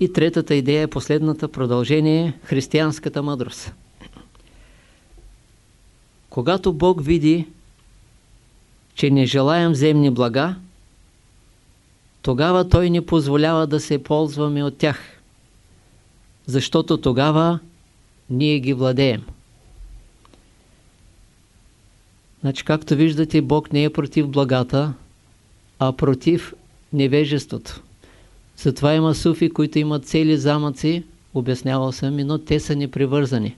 И третата идея е последната продължение – християнската мъдрост. Когато Бог види, че не желаем земни блага, тогава Той ни позволява да се ползваме от тях, защото тогава ние ги владеем. Значи, както виждате, Бог не е против благата, а против невежеството. Затова има суфи, които имат цели замъци, обяснявал съм но те са непривързани.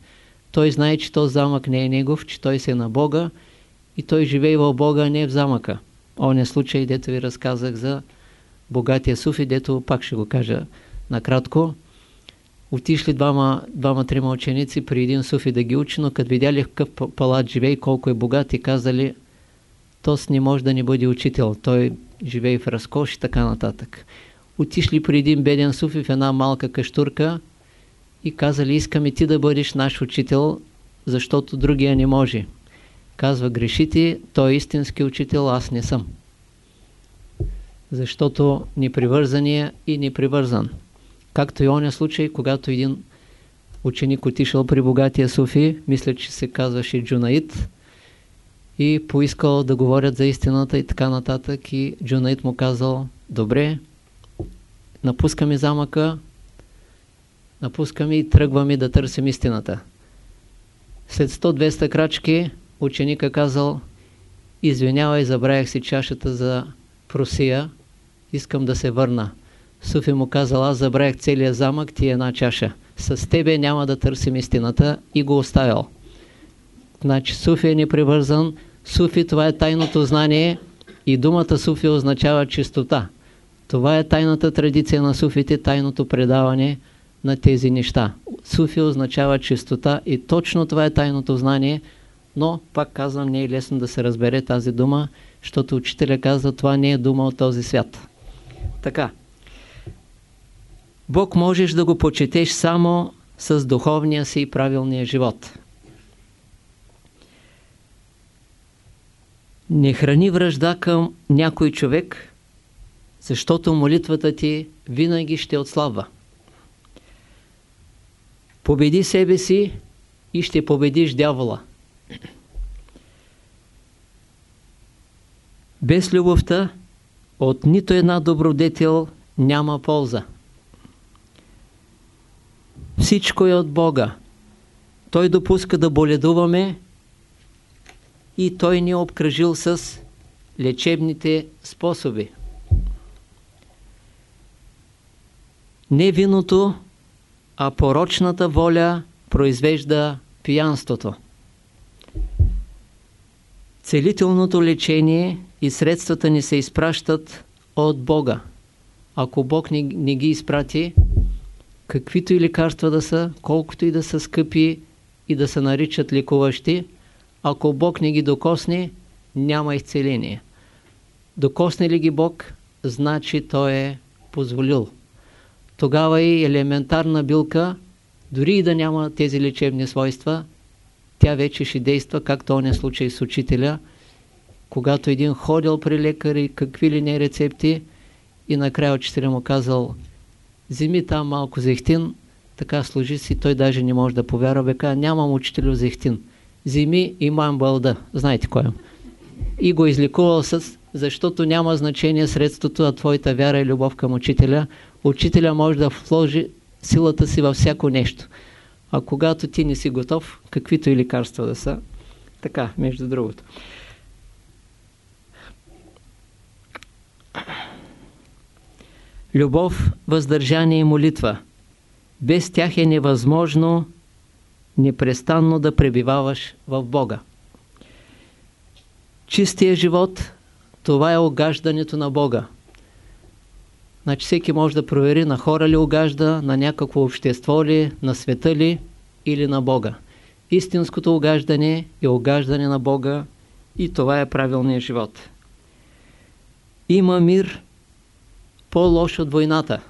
Той знае, че този замък не е негов, че той се е на Бога и той живее в Бога, а не в замъка. Он е случай, дето ви разказах за богатия суфи, дето пак ще го кажа накратко. Отишли двама, двама-трима ученици при един суфи да ги учи, но като видяли какъв палат живее колко е богат и казали, тос не може да ни бъде учител, той живее в разкош и така нататък. Отишли при един беден суфи в една малка каштурка и казали, искаме ти да бъдеш наш учител, защото другия не може. Казва, грешите, той е истински учител, аз не съм. Защото непривързания и непривързан. Както и оня случай, когато един ученик отишъл при богатия суфи, мисля, че се казваше Джунаид, и поискал да говорят за истината и така нататък. И Джунаид му казал, добре, напускаме замъка, напускаме и тръгваме да търсим истината. След 100-200 крачки ученика казал, извинявай, забравях си чашата за просия, искам да се върна. Суфи му казал, аз забравях целият замък, ти е една чаша. С тебе няма да търсим истината и го оставил. Значи Суфи е непривързан. Суфи това е тайното знание и думата Суфи означава чистота. Това е тайната традиция на суфите, тайното предаване на тези неща. Суфи означава чистота и точно това е тайното знание, но пак казвам, не е лесно да се разбере тази дума, защото учителя казва, това не е дума от този свят. Така. Бог можеш да го почетеш само с духовния си и правилния живот. Не храни връжда към някой човек, защото молитвата ти винаги ще отслабва. Победи себе си и ще победиш дявола. Без любовта от нито една добродетел няма полза. Всичко е от Бога. Той допуска да боледуваме и Той ни е обкръжил с лечебните способи. Не виното, а порочната воля произвежда пиянството. Целителното лечение и средствата ни се изпращат от Бога. Ако Бог не, не ги изпрати, каквито и лекарства да са, колкото и да са скъпи и да се наричат лекуващи, ако Бог не ги докосне, няма изцеление. Докосне ли ги Бог, значи Той е позволил. Тогава и елементарна билка, дори и да няма тези лечебни свойства, тя вече ще действа, както он е случай с учителя, когато един ходил при лекари, какви ли не рецепти, и накрая учителя му казал, вземи там малко зехтин, така служи си, той даже не може да повярва, бе, нямам учителю зехтин зими имам бълда. Знаете кой е? И го излекувал с, защото няма значение средството, а твоята вяра и любов към учителя. Учителя може да вложи силата си във всяко нещо. А когато ти не си готов, каквито и лекарства да са, така, между другото. Любов, въздържание и молитва. Без тях е невъзможно непрестанно да пребиваваш в Бога. Чистия живот, това е огаждането на Бога. Значи всеки може да провери на хора ли огажда, на някакво общество ли, на света ли или на Бога. Истинското огаждане е огаждане на Бога и това е правилният живот. Има мир по-лош от войната.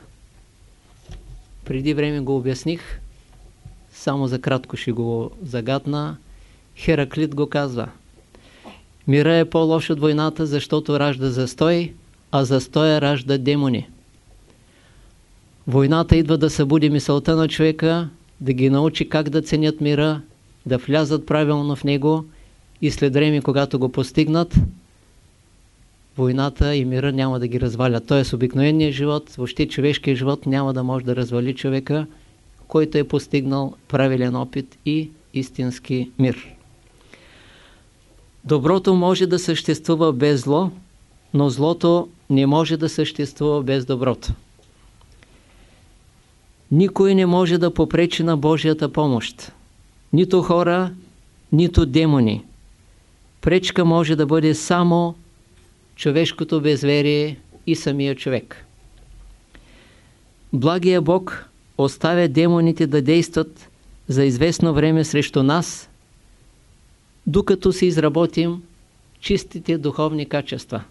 Преди време го обясних. Само за кратко ще го загадна. Хераклит го казва. Мира е по-лош от войната, защото ражда застой, а застоя ражда демони. Войната идва да събуди мисълта на човека, да ги научи как да ценят мира, да влязат правилно в него и след време, когато го постигнат, войната и мира няма да ги развалят. Тоест обикновеният живот, въобще човешкият живот няма да може да развали човека, който е постигнал правилен опит и истински мир. Доброто може да съществува без зло, но злото не може да съществува без доброто. Никой не може да попречи на Божията помощ. Нито хора, нито демони. Пречка може да бъде само човешкото безверие и самия човек. Благия Бог оставя демоните да действат за известно време срещу нас, докато се изработим чистите духовни качества,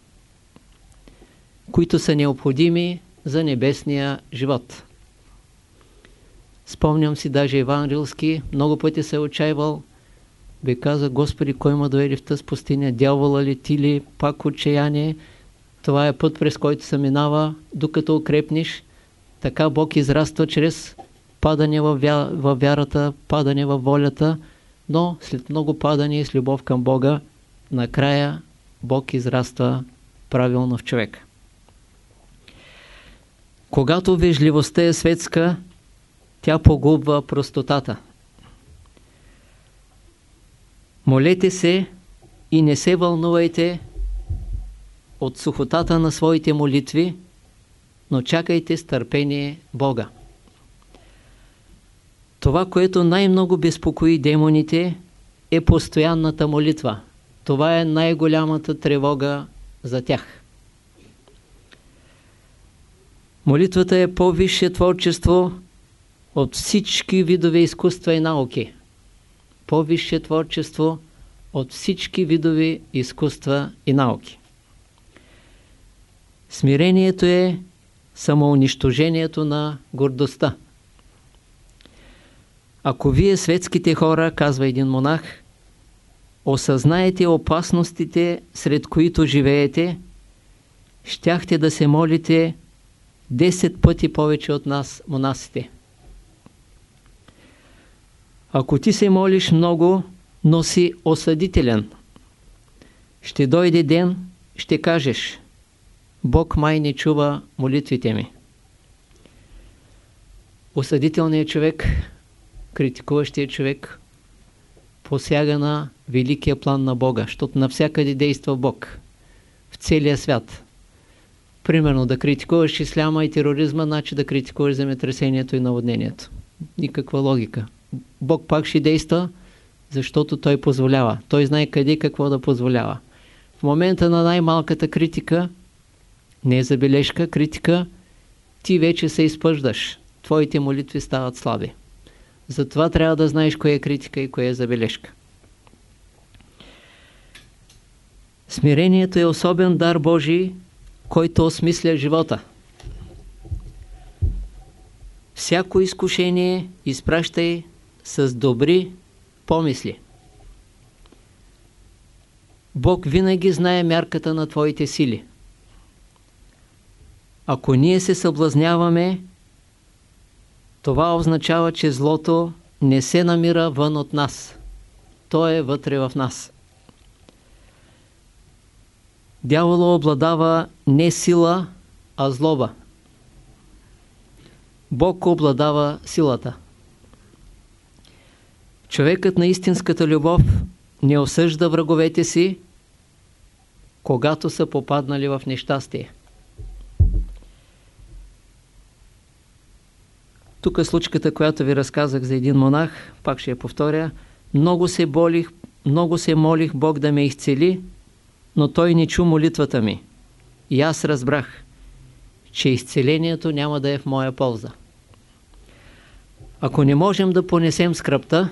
които са необходими за небесния живот. Спомням си даже евангелски, много пъти се е отчаивал, бе каза, Господи, кой ма доведе в тази пустиня, дявола ли ти ли, пак отчаяние, това е път през който се минава, докато укрепнеш, така Бог израства чрез падане във, вя... във вярата, падане във волята, но след много падане и с любов към Бога, накрая Бог израства правилно в човека. Когато вежливостта е светска, тя погубва простотата. Молете се и не се вълнувайте от сухотата на своите молитви, но чакайте с търпение Бога. Това, което най-много безпокои демоните, е постоянната молитва. Това е най-голямата тревога за тях. Молитвата е по-висше творчество от всички видове изкуства и науки. По-висше творчество от всички видове изкуства и науки. Смирението е самоунищожението на гордостта. Ако вие светските хора, казва един монах, осъзнаете опасностите, сред които живеете, щяхте да се молите 10 пъти повече от нас, монасите. Ако ти се молиш много, но си осъдителен, ще дойде ден, ще кажеш, Бог май не чува молитвите ми. Осъдителният човек, критикуващият човек, посяга на великия план на Бога, защото навсякъде действа Бог в целия свят. Примерно да критикуваш исляма и тероризма, значи да критикуваш земетресението и наводнението. Никаква логика. Бог пак ще действа, защото Той позволява. Той знае къде и какво да позволява. В момента на най-малката критика, не е забележка, критика, ти вече се изпъждаш. Твоите молитви стават слаби. Затова трябва да знаеш кое е критика и кое е забележка. Смирението е особен дар Божий, който осмисля живота. Всяко изкушение изпращай с добри помисли. Бог винаги знае мярката на твоите сили. Ако ние се съблазняваме, това означава, че злото не се намира вън от нас. То е вътре в нас. Дявола обладава не сила, а злоба. Бог обладава силата. Човекът на истинската любов не осъжда враговете си, когато са попаднали в нещастие. Тук е случката, която ви разказах за един монах, пак ще я повторя. Много се болих, много се молих Бог да ме изцели, но той не чу молитвата ми. И аз разбрах, че изцелението няма да е в моя полза. Ако не можем да понесем скръпта,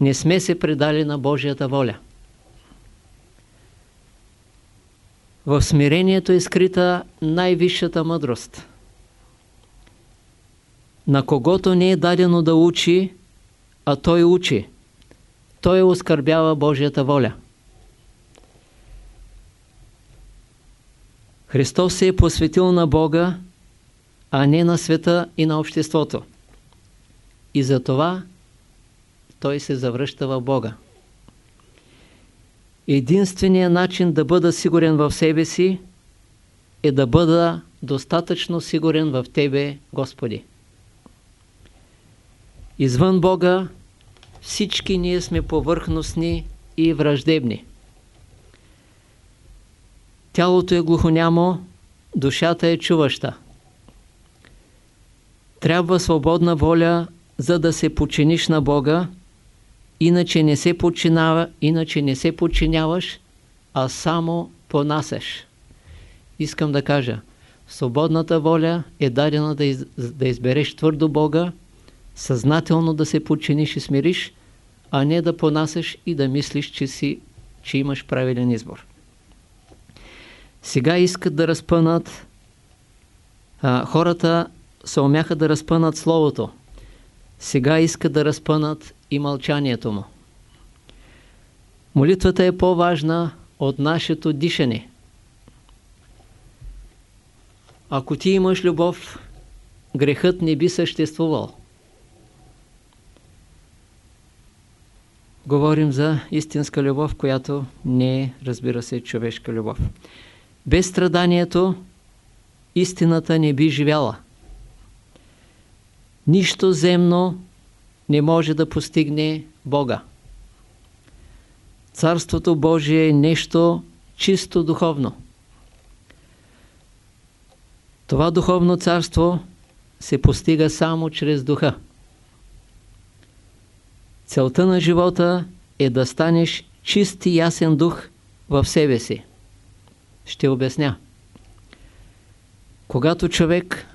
не сме се предали на Божията воля. В смирението е скрита най-висшата мъдрост. На когото не е дадено да учи, а той учи, той оскърбява Божията воля. Христос се е посветил на Бога а не на света и на обществото. И затова той се завръща в Бога. Единственият начин да бъда сигурен в себе си е да бъда достатъчно сигурен в Тебе, Господи. Извън Бога всички ние сме повърхностни и враждебни. Тялото е глухонямо, душата е чуваща. Трябва свободна воля, за да се починиш на Бога, иначе не се подчинява, иначе не се подчиняваш, а само понасеш. Искам да кажа, свободната воля е дадена да, из, да избереш твърдо Бога, съзнателно да се подчиниш и смириш, а не да понасеш и да мислиш, че, си, че имаш правилен избор. Сега искат да разпънат а, хората се умяха да разпънат Словото. Сега искат да разпънат и мълчанието му. Молитвата е по-важна от нашето дишане. Ако ти имаш любов, грехът не би съществувал. Говорим за истинска любов, която не е, разбира се, човешка любов. Без страданието истината не би живяла. Нищо земно не може да постигне Бога. Царството Божие е нещо чисто духовно. Това духовно царство се постига само чрез духа. Целта на живота е да станеш чист и ясен дух в себе си. Ще обясня. Когато човек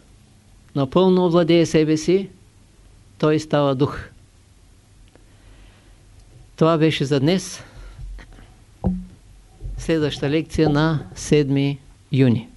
напълно овладее себе си, той става дух. Това беше за днес. Следваща лекция на 7 юни.